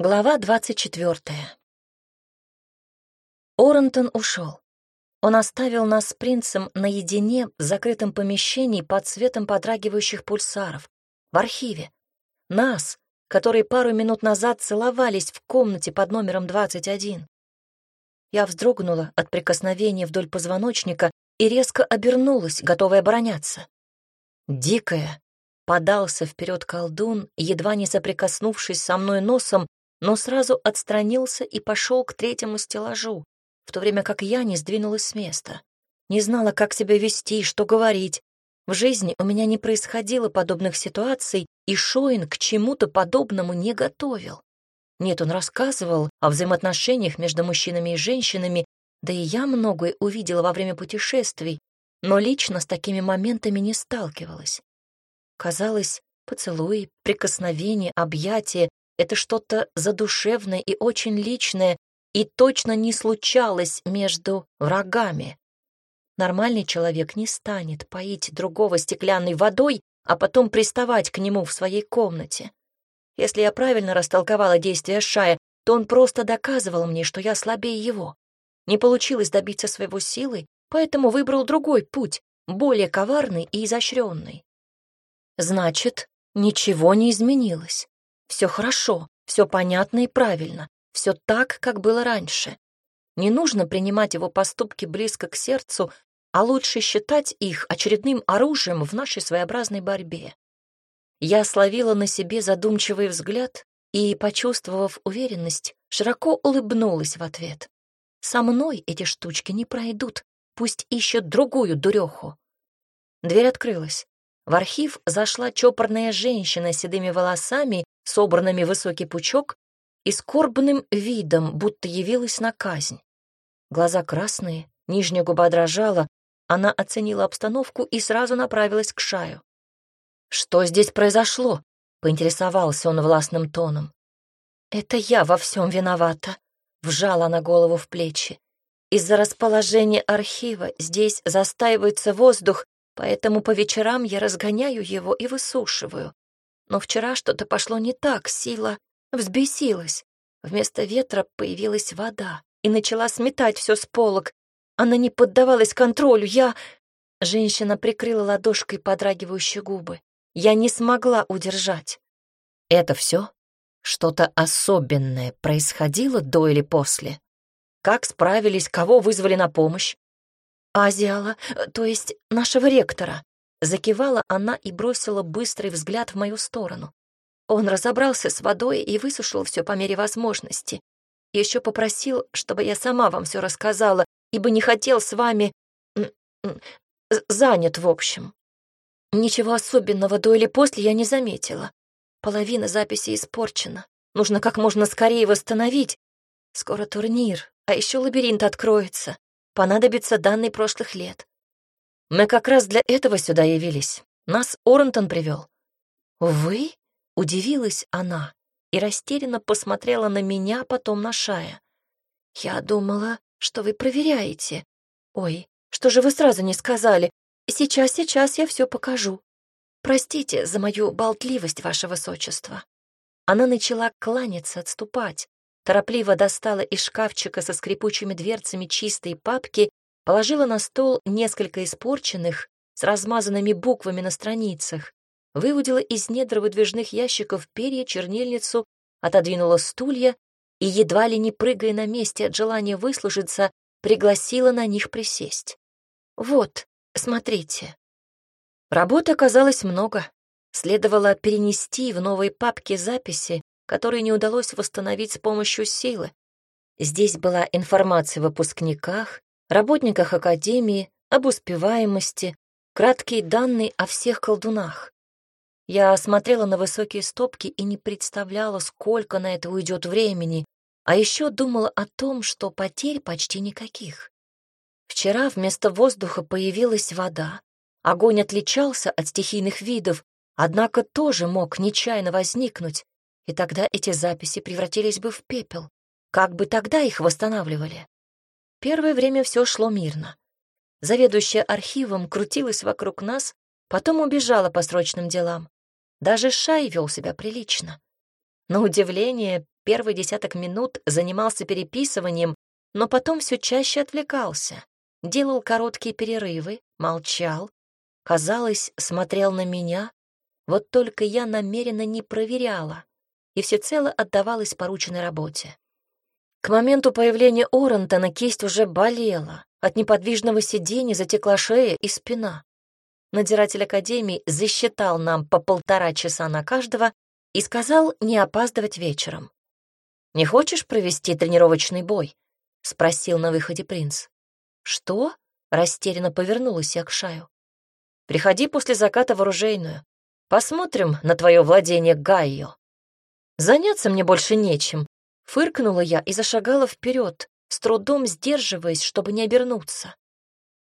Глава двадцать четвертая. Орентон ушел. Он оставил нас с принцем наедине в закрытом помещении под светом подрагивающих пульсаров, в архиве. Нас, которые пару минут назад целовались в комнате под номером 21. Я вздрогнула от прикосновения вдоль позвоночника и резко обернулась, готовая обороняться. Дикая, подался вперед колдун, едва не соприкоснувшись со мной носом, но сразу отстранился и пошел к третьему стеллажу, в то время как я не сдвинулась с места. Не знала, как себя вести, что говорить. В жизни у меня не происходило подобных ситуаций, и Шоин к чему-то подобному не готовил. Нет, он рассказывал о взаимоотношениях между мужчинами и женщинами, да и я многое увидела во время путешествий, но лично с такими моментами не сталкивалась. Казалось, поцелуи, прикосновения, объятия это что-то задушевное и очень личное, и точно не случалось между врагами. Нормальный человек не станет поить другого стеклянной водой, а потом приставать к нему в своей комнате. Если я правильно растолковала действия Шая, то он просто доказывал мне, что я слабее его. Не получилось добиться своего силы, поэтому выбрал другой путь, более коварный и изощренный. Значит, ничего не изменилось. Все хорошо, все понятно и правильно, все так, как было раньше. Не нужно принимать его поступки близко к сердцу, а лучше считать их очередным оружием в нашей своеобразной борьбе. Я словила на себе задумчивый взгляд и, почувствовав уверенность, широко улыбнулась в ответ. Со мной эти штучки не пройдут, пусть ищут другую дуреху. Дверь открылась. В архив зашла чопорная женщина с седыми волосами собранными в высокий пучок и скорбным видом, будто явилась на казнь. Глаза красные, нижняя губа дрожала, она оценила обстановку и сразу направилась к Шаю. «Что здесь произошло?» — поинтересовался он властным тоном. «Это я во всем виновата», — вжала она голову в плечи. «Из-за расположения архива здесь застаивается воздух, поэтому по вечерам я разгоняю его и высушиваю. Но вчера что-то пошло не так, сила взбесилась. Вместо ветра появилась вода и начала сметать все с полок. Она не поддавалась контролю. Я... Женщина прикрыла ладошкой подрагивающие губы. Я не смогла удержать. Это все? Что-то особенное происходило до или после? Как справились, кого вызвали на помощь? Азиала, то есть нашего ректора. Закивала она и бросила быстрый взгляд в мою сторону. Он разобрался с водой и высушил все по мере возможности. Еще попросил, чтобы я сама вам все рассказала, ибо не хотел с вами... занят, в общем. Ничего особенного до или после я не заметила. Половина записи испорчена. Нужно как можно скорее восстановить. Скоро турнир, а еще лабиринт откроется. Понадобятся данные прошлых лет. Мы как раз для этого сюда явились. Нас Орентон привел. Вы? Удивилась она и растерянно посмотрела на меня, потом на Шая. Я думала, что вы проверяете. Ой, что же вы сразу не сказали? Сейчас, сейчас я все покажу. Простите за мою болтливость, ваше высочество. Она начала кланяться, отступать. Торопливо достала из шкафчика со скрипучими дверцами чистые папки положила на стол несколько испорченных, с размазанными буквами на страницах, выудила из недр выдвижных ящиков перья, чернильницу, отодвинула стулья и, едва ли не прыгая на месте от желания выслужиться, пригласила на них присесть. «Вот, смотрите». Работы оказалось много. Следовало перенести в новые папки записи, которые не удалось восстановить с помощью силы. Здесь была информация о выпускниках, работниках Академии, об успеваемости, краткие данные о всех колдунах. Я смотрела на высокие стопки и не представляла, сколько на это уйдет времени, а еще думала о том, что потерь почти никаких. Вчера вместо воздуха появилась вода. Огонь отличался от стихийных видов, однако тоже мог нечаянно возникнуть, и тогда эти записи превратились бы в пепел. Как бы тогда их восстанавливали? Первое время все шло мирно. Заведующая архивом крутилась вокруг нас, потом убежала по срочным делам. Даже Шай вел себя прилично. На удивление, первый десяток минут занимался переписыванием, но потом все чаще отвлекался, делал короткие перерывы, молчал, казалось, смотрел на меня, вот только я намеренно не проверяла и всецело отдавалась порученной работе. К моменту появления Орентона кисть уже болела, от неподвижного сидения затекла шея и спина. Надзиратель Академии засчитал нам по полтора часа на каждого и сказал не опаздывать вечером. «Не хочешь провести тренировочный бой?» — спросил на выходе принц. «Что?» — растерянно повернулась я к Шаю. «Приходи после заката в оружейную. Посмотрим на твое владение Гайо. Заняться мне больше нечем, Фыркнула я и зашагала вперед, с трудом сдерживаясь, чтобы не обернуться.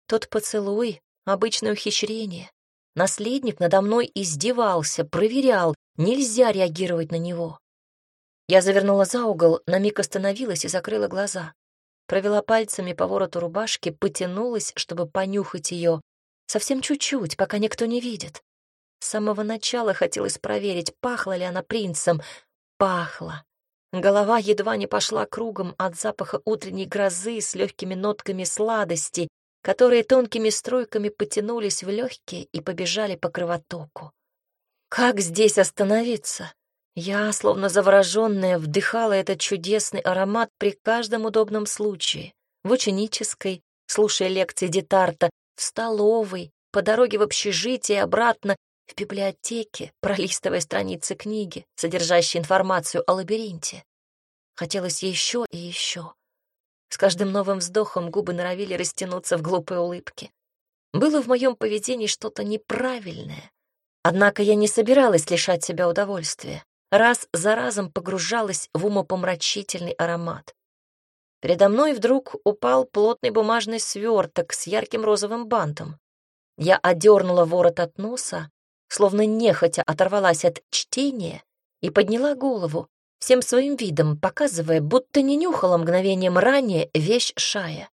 Тот поцелуй — обычное ухищрение. Наследник надо мной издевался, проверял, нельзя реагировать на него. Я завернула за угол, на миг остановилась и закрыла глаза. Провела пальцами по вороту рубашки, потянулась, чтобы понюхать ее. Совсем чуть-чуть, пока никто не видит. С самого начала хотелось проверить, пахла ли она принцем. Пахла. Голова едва не пошла кругом от запаха утренней грозы с легкими нотками сладости, которые тонкими струйками потянулись в легкие и побежали по кровотоку. Как здесь остановиться? Я, словно завороженная, вдыхала этот чудесный аромат при каждом удобном случае. В ученической, слушая лекции Детарта, в столовой, по дороге в общежитие обратно в библиотеке, пролистывая страницы книги, содержащие информацию о лабиринте. Хотелось еще и еще. С каждым новым вздохом губы норовили растянуться в глупой улыбке. Было в моем поведении что-то неправильное. Однако я не собиралась лишать себя удовольствия. Раз за разом погружалась в умопомрачительный аромат. Передо мной вдруг упал плотный бумажный сверток с ярким розовым бантом. Я одернула ворот от носа, словно нехотя оторвалась от чтения и подняла голову, всем своим видом показывая, будто не нюхала мгновением ранее вещь Шая.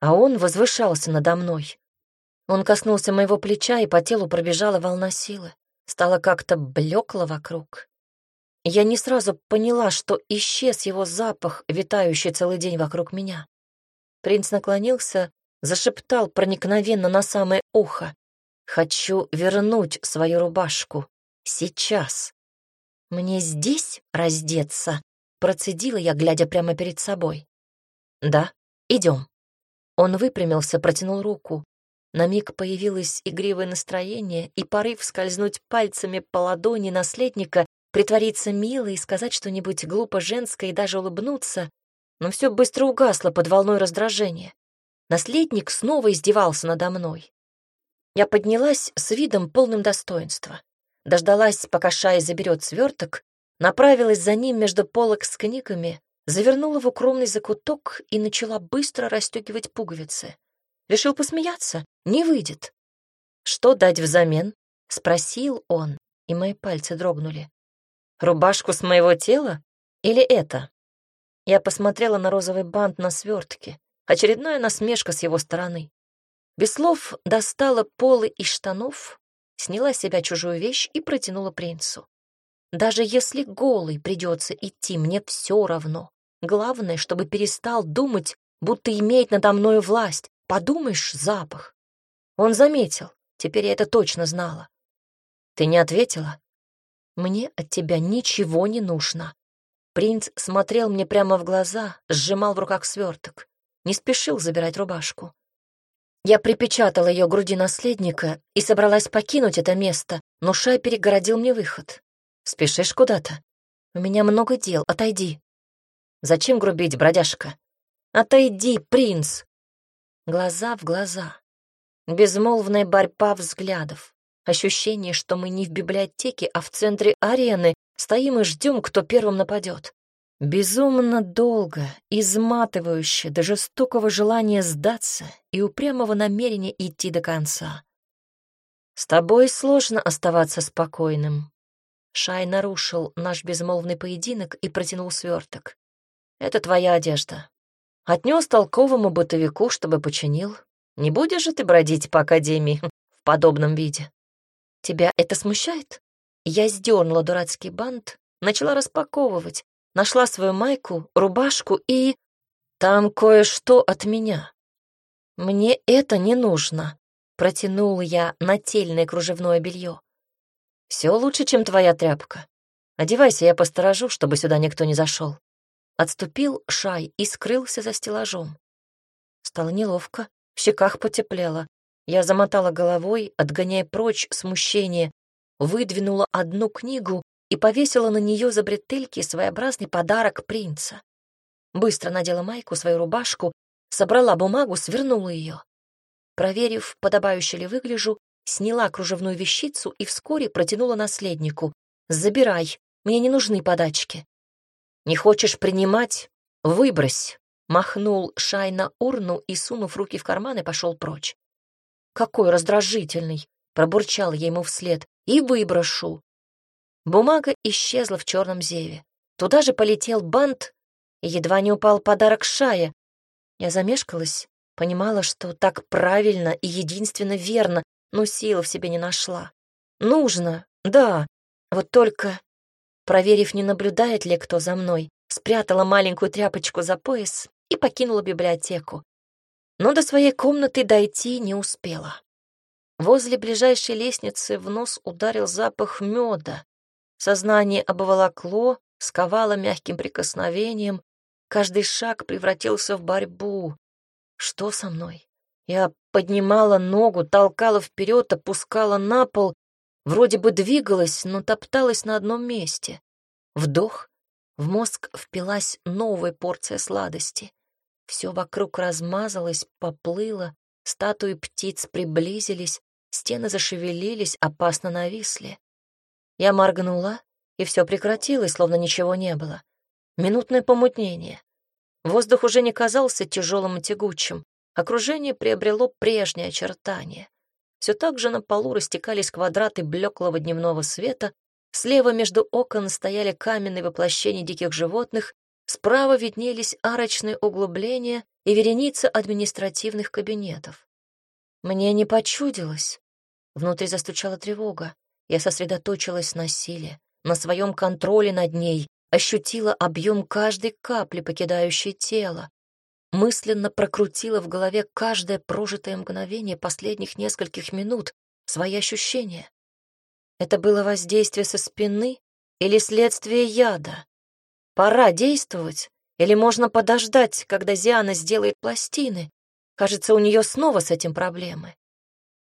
А он возвышался надо мной. Он коснулся моего плеча, и по телу пробежала волна силы. Стало как-то блекло вокруг. Я не сразу поняла, что исчез его запах, витающий целый день вокруг меня. Принц наклонился, зашептал проникновенно на самое ухо. Хочу вернуть свою рубашку. Сейчас. Мне здесь раздеться? Процедила я, глядя прямо перед собой. Да, идем. Он выпрямился, протянул руку. На миг появилось игривое настроение и порыв скользнуть пальцами по ладони наследника, притвориться мило и сказать что-нибудь глупо женское и даже улыбнуться, но все быстро угасло под волной раздражения. Наследник снова издевался надо мной. Я поднялась с видом полным достоинства. Дождалась, пока Шай заберет сверток, направилась за ним между полок с книгами, завернула в укромный закуток и начала быстро расстегивать пуговицы. Решил посмеяться? Не выйдет. «Что дать взамен?» — спросил он, и мои пальцы дрогнули. «Рубашку с моего тела? Или это?» Я посмотрела на розовый бант на свертке. Очередная насмешка с его стороны. Без слов достала полы из штанов, сняла с себя чужую вещь и протянула принцу. Даже если голый придется идти, мне все равно. Главное, чтобы перестал думать, будто имеет надо мною власть. Подумаешь, запах. Он заметил, теперь я это точно знала. Ты не ответила? Мне от тебя ничего не нужно. Принц смотрел мне прямо в глаза, сжимал в руках сверток. Не спешил забирать рубашку. Я припечатала ее груди наследника и собралась покинуть это место, но Шай перегородил мне выход. «Спешишь куда-то? У меня много дел, отойди». «Зачем грубить, бродяжка?» «Отойди, принц!» Глаза в глаза. Безмолвная борьба взглядов. Ощущение, что мы не в библиотеке, а в центре арены, стоим и ждем, кто первым нападет. Безумно долго, изматывающе, до жестокого желания сдаться и упрямого намерения идти до конца. «С тобой сложно оставаться спокойным». Шай нарушил наш безмолвный поединок и протянул сверток. «Это твоя одежда. Отнес толковому бытовику, чтобы починил. Не будешь же ты бродить по академии в подобном виде? Тебя это смущает?» Я сдернула дурацкий бант, начала распаковывать, нашла свою майку, рубашку и... Там кое-что от меня. Мне это не нужно, протянул я нательное кружевное белье. Все лучше, чем твоя тряпка. Одевайся, я посторожу, чтобы сюда никто не зашел. Отступил Шай и скрылся за стеллажом. Стало неловко, в щеках потеплело. Я замотала головой, отгоняя прочь смущение, выдвинула одну книгу и повесила на нее за бретельки своеобразный подарок принца. Быстро надела майку, свою рубашку, собрала бумагу, свернула ее. Проверив, подобающе ли выгляжу, сняла кружевную вещицу и вскоре протянула наследнику. «Забирай, мне не нужны подачки». «Не хочешь принимать? Выбрось», — махнул Шай на урну и, сунув руки в карманы, пошел прочь. «Какой раздражительный!» — пробурчал я ему вслед. «И выброшу!» Бумага исчезла в черном зеве. Туда же полетел бант, и едва не упал подарок Шая. Я замешкалась, понимала, что так правильно и единственно верно, но сил в себе не нашла. Нужно, да, вот только, проверив, не наблюдает ли кто за мной, спрятала маленькую тряпочку за пояс и покинула библиотеку но до своей комнаты дойти не успела. Возле ближайшей лестницы в нос ударил запах меда. Сознание обволокло, сковало мягким прикосновением. Каждый шаг превратился в борьбу. Что со мной? Я поднимала ногу, толкала вперед, опускала на пол. Вроде бы двигалась, но топталась на одном месте. Вдох. В мозг впилась новая порция сладости. Все вокруг размазалось, поплыло, статуи птиц приблизились, стены зашевелились, опасно нависли. Я моргнула, и все прекратилось, словно ничего не было. Минутное помутнение. Воздух уже не казался тяжелым и тягучим. Окружение приобрело прежние очертания. Все так же на полу растекались квадраты блеклого дневного света, слева между окон стояли каменные воплощения диких животных, Справа виднелись арочные углубления и вереница административных кабинетов. Мне не почудилось. Внутри застучала тревога. Я сосредоточилась на силе, на своем контроле над ней, ощутила объем каждой капли, покидающей тело. Мысленно прокрутила в голове каждое прожитое мгновение последних нескольких минут, свои ощущения. Это было воздействие со спины или следствие яда? Пора действовать, или можно подождать, когда Зиана сделает пластины? Кажется, у нее снова с этим проблемы.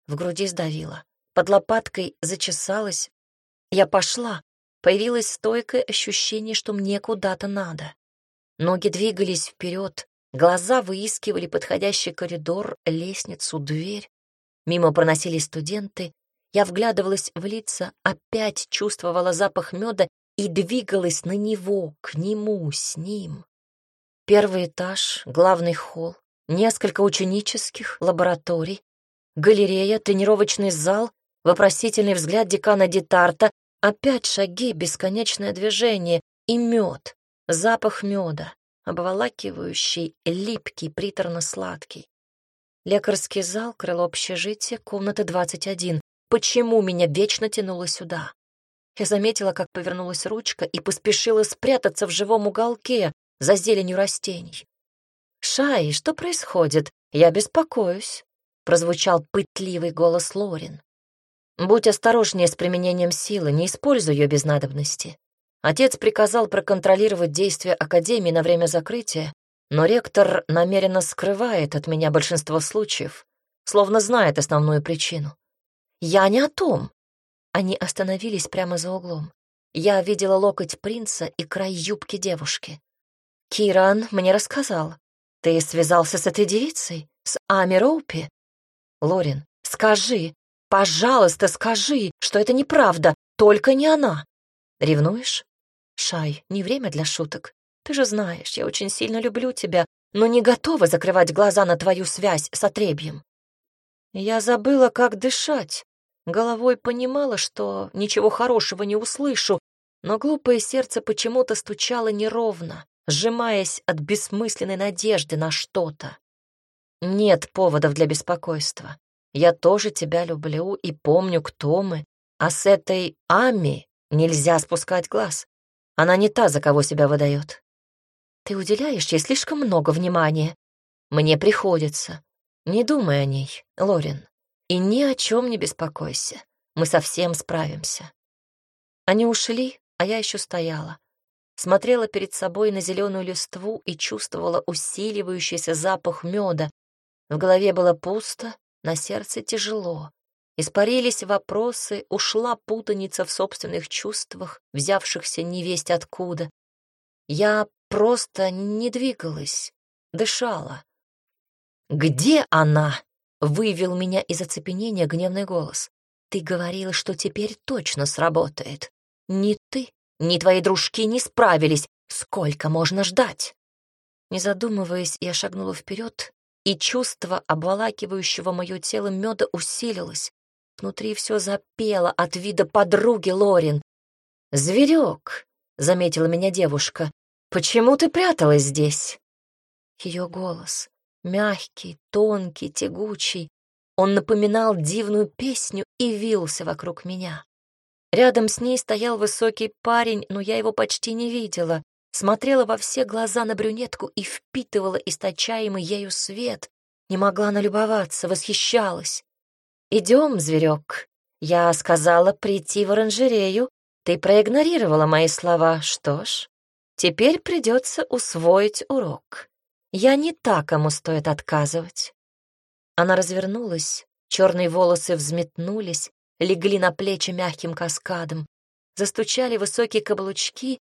В груди сдавило, под лопаткой зачесалась. Я пошла. Появилось стойкое ощущение, что мне куда-то надо. Ноги двигались вперед, глаза выискивали подходящий коридор, лестницу, дверь. Мимо проносились студенты. Я вглядывалась в лица, опять чувствовала запах меда и двигалась на него, к нему, с ним. Первый этаж, главный холл, несколько ученических лабораторий, галерея, тренировочный зал, вопросительный взгляд декана Детарта, опять шаги, бесконечное движение и мед, запах меда, обволакивающий, липкий, приторно-сладкий. Лекарский зал, крыло общежития, комната 21. Почему меня вечно тянуло сюда? Я заметила, как повернулась ручка и поспешила спрятаться в живом уголке за зеленью растений. «Шай, что происходит? Я беспокоюсь», — прозвучал пытливый голос Лорин. «Будь осторожнее с применением силы, не используй ее без надобности. Отец приказал проконтролировать действия Академии на время закрытия, но ректор намеренно скрывает от меня большинство случаев, словно знает основную причину. Я не о том. Они остановились прямо за углом. Я видела локоть принца и край юбки девушки. «Киран мне рассказал. Ты связался с этой девицей? С Ами Роупи?» «Лорин, скажи, пожалуйста, скажи, что это неправда, только не она!» «Ревнуешь?» «Шай, не время для шуток. Ты же знаешь, я очень сильно люблю тебя, но не готова закрывать глаза на твою связь с отребьем». Я забыла, как дышать. Головой понимала, что ничего хорошего не услышу, но глупое сердце почему-то стучало неровно, сжимаясь от бессмысленной надежды на что-то. Нет поводов для беспокойства. Я тоже тебя люблю и помню, кто мы, а с этой Ами нельзя спускать глаз. Она не та, за кого себя выдает. Ты уделяешь ей слишком много внимания. Мне приходится. Не думай о ней, Лорин. И ни о чем не беспокойся. Мы совсем справимся. Они ушли, а я еще стояла. Смотрела перед собой на зеленую листву и чувствовала усиливающийся запах меда. В голове было пусто, на сердце тяжело. Испарились вопросы, ушла путаница в собственных чувствах, взявшихся невесть откуда. Я просто не двигалась, дышала. «Где она?» — вывел меня из оцепенения гневный голос. «Ты говорила, что теперь точно сработает. Ни ты, ни твои дружки не справились. Сколько можно ждать?» Не задумываясь, я шагнула вперед, и чувство, обволакивающего мое тело меда, усилилось. Внутри все запело от вида подруги Лорин. «Зверек», — заметила меня девушка, — «почему ты пряталась здесь?» Ее голос, мягкий, тонкий, тягучий, он напоминал дивную песню и вился вокруг меня. Рядом с ней стоял высокий парень, но я его почти не видела. Смотрела во все глаза на брюнетку и впитывала источаемый ею свет. Не могла налюбоваться, восхищалась. «Идем, зверек. Я сказала прийти в оранжерею. Ты проигнорировала мои слова. Что ж, теперь придется усвоить урок. Я не та, кому стоит отказывать». Она развернулась, черные волосы взметнулись, легли на плечи мягким каскадом. Застучали высокие каблучки.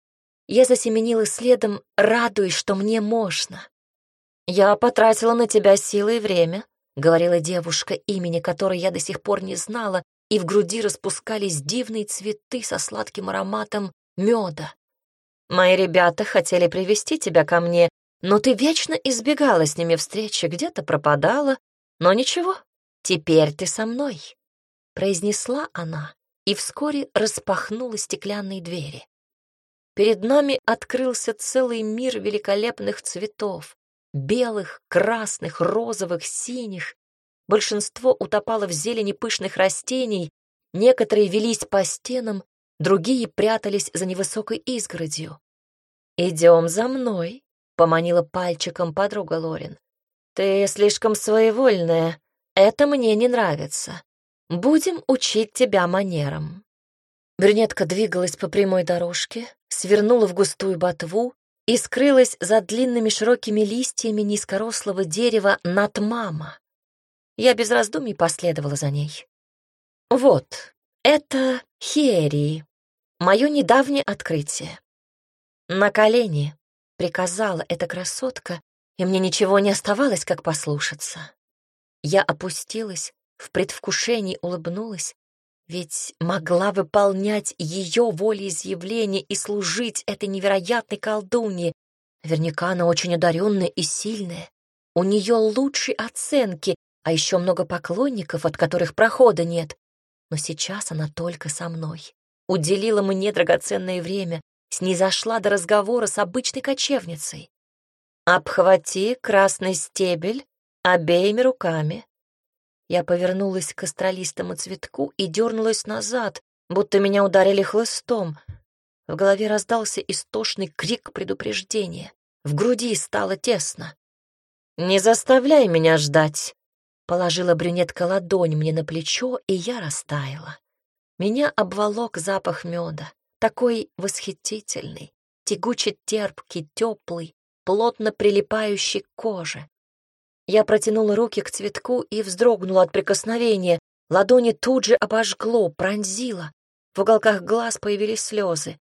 Я засеменила следом, радуясь, что мне можно. «Я потратила на тебя силы и время», — говорила девушка, имени которой я до сих пор не знала, и в груди распускались дивные цветы со сладким ароматом меда. «Мои ребята хотели привести тебя ко мне, но ты вечно избегала с ними встречи, где-то пропадала. Но ничего, теперь ты со мной», — произнесла она, и вскоре распахнула стеклянные двери. Перед нами открылся целый мир великолепных цветов белых, красных, розовых, синих. Большинство утопало в зелени пышных растений, некоторые велись по стенам, другие прятались за невысокой изгородью. «Идем за мной», — поманила пальчиком подруга Лорин. «Ты слишком своевольная, это мне не нравится. Будем учить тебя манерам». Брюнетка двигалась по прямой дорожке, свернула в густую ботву, и скрылась за длинными широкими листьями низкорослого дерева над мама. Я без раздумий последовала за ней. Вот, это Херии, мое недавнее открытие. На колени приказала эта красотка, и мне ничего не оставалось, как послушаться. Я опустилась, в предвкушении улыбнулась, ведь могла выполнять ее волеизъявление и служить этой невероятной колдунье. Наверняка она очень одаренная и сильная. У нее лучшие оценки, а еще много поклонников, от которых прохода нет. Но сейчас она только со мной. Уделила мне драгоценное время, снизошла до разговора с обычной кочевницей. «Обхвати красный стебель обеими руками», я повернулась к астралистому цветку и дернулась назад, будто меня ударили хлыстом. В голове раздался истошный крик предупреждения. В груди стало тесно. «Не заставляй меня ждать!» Положила брюнетка ладонь мне на плечо, и я растаяла. Меня обволок запах меда, такой восхитительный, тягуче-терпкий, теплый, плотно прилипающий к коже. Я протянула руки к цветку и вздрогнула от прикосновения. Ладони тут же обожгло, пронзило. В уголках глаз появились слезы.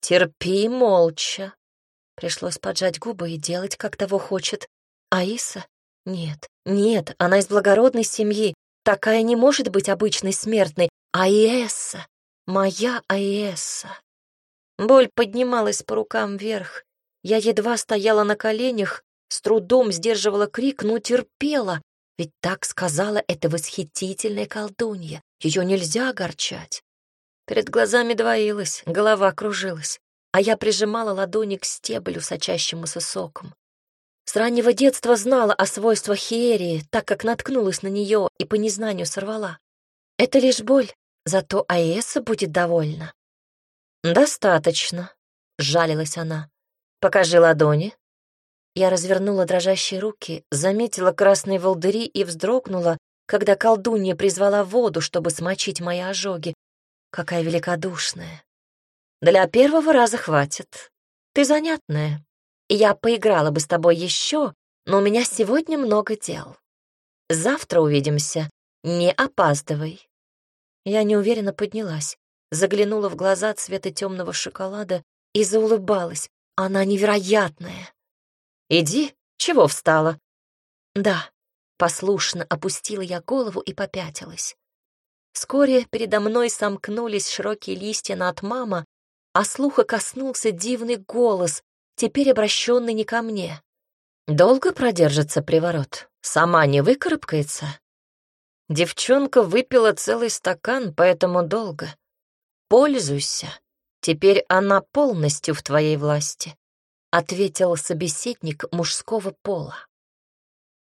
«Терпи молча». Пришлось поджать губы и делать, как того хочет. Аиса? Нет, нет, она из благородной семьи. Такая не может быть обычной смертной. Аиэсса, моя Аиэсса. Боль поднималась по рукам вверх. Я едва стояла на коленях, с трудом сдерживала крик, но терпела, ведь так сказала эта восхитительная колдунья. Ее нельзя огорчать. Перед глазами двоилась, голова кружилась, а я прижимала ладони к стеблю, сочащемуся соком. С раннего детства знала о свойствах хиерии, так как наткнулась на нее и по незнанию сорвала. Это лишь боль, зато Аэса будет довольна. «Достаточно», — жалилась она. «Покажи ладони». Я развернула дрожащие руки, заметила красные волдыри и вздрогнула, когда колдунья призвала воду, чтобы смочить мои ожоги. Какая великодушная. Для первого раза хватит. Ты занятная. Я поиграла бы с тобой еще, но у меня сегодня много дел. Завтра увидимся. Не опаздывай. Я неуверенно поднялась, заглянула в глаза цвета темного шоколада и заулыбалась. Она невероятная. Иди, чего встала? Да, послушно опустила я голову и попятилась. Вскоре передо мной сомкнулись широкие листья над мама, а слуха коснулся дивный голос, теперь обращенный не ко мне. Долго продержится приворот? Сама не выкарабкается? Девчонка выпила целый стакан, поэтому долго. Пользуйся. Теперь она полностью в твоей власти, ответил собеседник мужского пола.